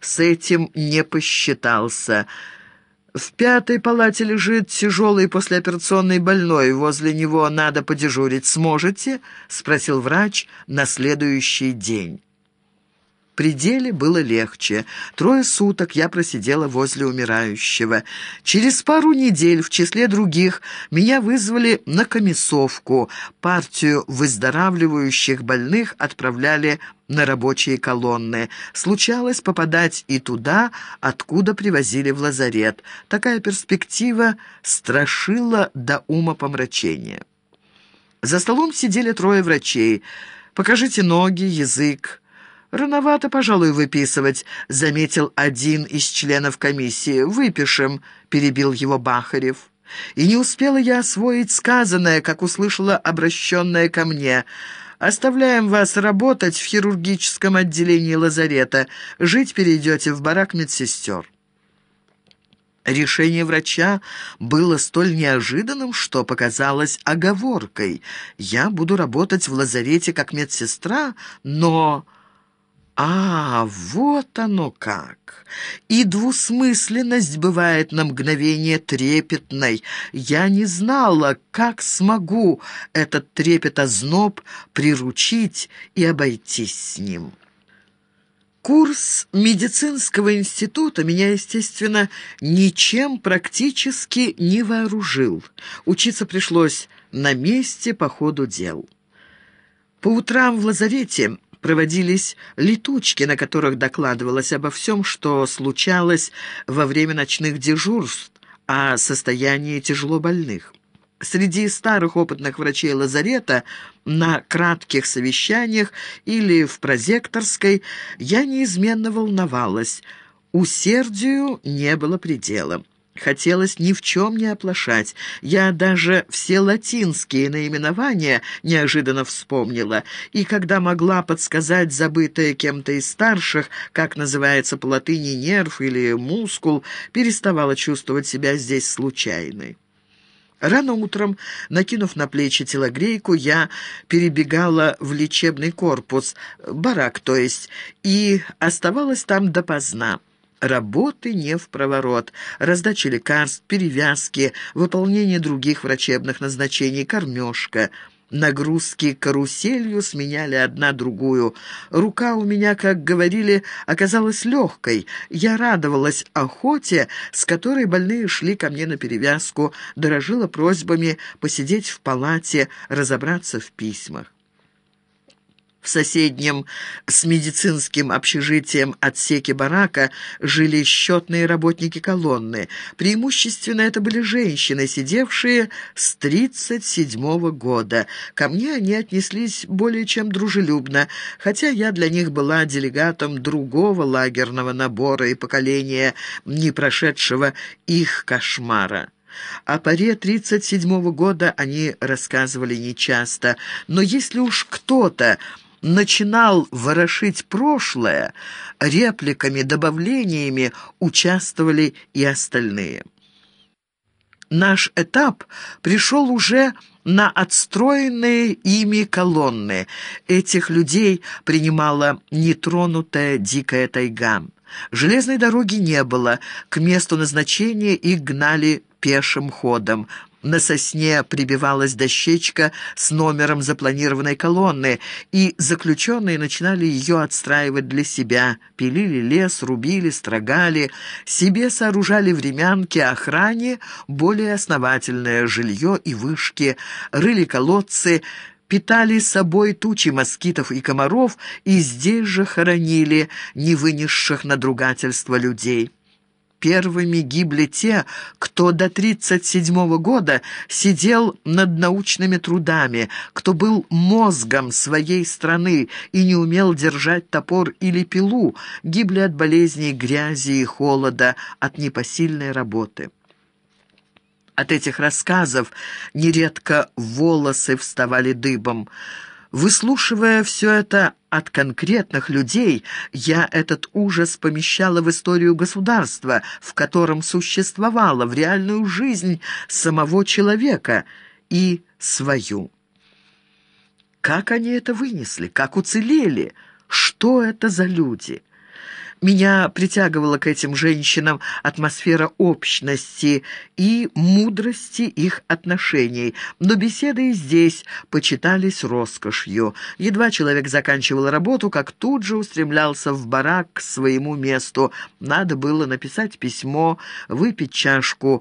с этим не посчитался. В пятой палате лежит тяжелый послеоперационный больной. Возле него надо подежурить. Сможете?» — спросил врач на следующий день пределе было легче. Трое суток я просидела возле умирающего. Через пару недель, в числе других, меня вызвали на комиссовку. Партию выздоравливающих больных отправляли на рабочие колонны. Случалось попадать и туда, откуда привозили в лазарет. Такая перспектива страшила до ума помрачения. За столом сидели трое врачей. «Покажите ноги, язык». «Рановато, пожалуй, выписывать», — заметил один из членов комиссии. «Выпишем», — перебил его Бахарев. И не успела я освоить сказанное, как услышала обращенное ко мне. «Оставляем вас работать в хирургическом отделении лазарета. Жить перейдете в барак медсестер». Решение врача было столь неожиданным, что показалось оговоркой. «Я буду работать в лазарете как медсестра, но...» А, вот оно как! И двусмысленность бывает на мгновение трепетной. Я не знала, как смогу этот трепет-озноб приручить и обойтись с ним. Курс медицинского института меня, естественно, ничем практически не вооружил. Учиться пришлось на месте по ходу дел. По утрам в лазарете проводились летучки, на которых докладывалось обо всем, что случалось во время ночных дежурств, о состоянии тяжелобольных. Среди старых опытных врачей лазарета на кратких совещаниях или в прозекторской я неизменно волновалась. Усердию не было предела. Хотелось ни в чем не оплошать. Я даже все латинские наименования неожиданно вспомнила, и когда могла подсказать забытое кем-то из старших, как называется по латыни нерв или мускул, переставала чувствовать себя здесь случайной. Рано утром, накинув на плечи телогрейку, я перебегала в лечебный корпус, барак то есть, и оставалась там допоздна. Работы не в проворот. Раздача лекарств, перевязки, выполнение других врачебных назначений, кормежка. Нагрузки каруселью сменяли одна другую. Рука у меня, как говорили, оказалась легкой. Я радовалась охоте, с которой больные шли ко мне на перевязку, дорожила просьбами посидеть в палате, разобраться в письмах. В соседнем с медицинским общежитием отсеке барака жили счетные работники колонны. Преимущественно это были женщины, сидевшие с 37-го года. Ко мне они отнеслись более чем дружелюбно, хотя я для них была делегатом другого лагерного набора и поколения, не прошедшего их кошмара. О паре 37-го года они рассказывали нечасто, но если уж кто-то начинал ворошить прошлое, репликами, добавлениями участвовали и остальные. Наш этап пришел уже на отстроенные ими колонны. Этих людей принимала нетронутая дикая тайга. Железной дороги не было, к месту назначения их гнали пешим ходом. На сосне прибивалась дощечка с номером запланированной колонны, и заключенные начинали ее отстраивать для себя. Пилили лес, рубили, строгали, себе сооружали времянки, охране более основательное жилье и вышки, рыли колодцы, питали собой тучи москитов и комаров и здесь же хоронили не вынесших надругательства людей. Первыми гибли те, кто до 1937 года сидел над научными трудами, кто был мозгом своей страны и не умел держать топор или пилу, гибли от болезней, грязи и холода, от непосильной работы. От этих рассказов нередко волосы вставали дыбом. Выслушивая все это от конкретных людей, я этот ужас помещала в историю государства, в котором существовала, в реальную жизнь самого человека и свою. Как они это вынесли? Как уцелели? Что это за люди? Меня притягивала к этим женщинам атмосфера общности и мудрости их отношений, но беседы здесь почитались роскошью. Едва человек заканчивал работу, как тут же устремлялся в барак к своему месту. Надо было написать письмо, выпить чашку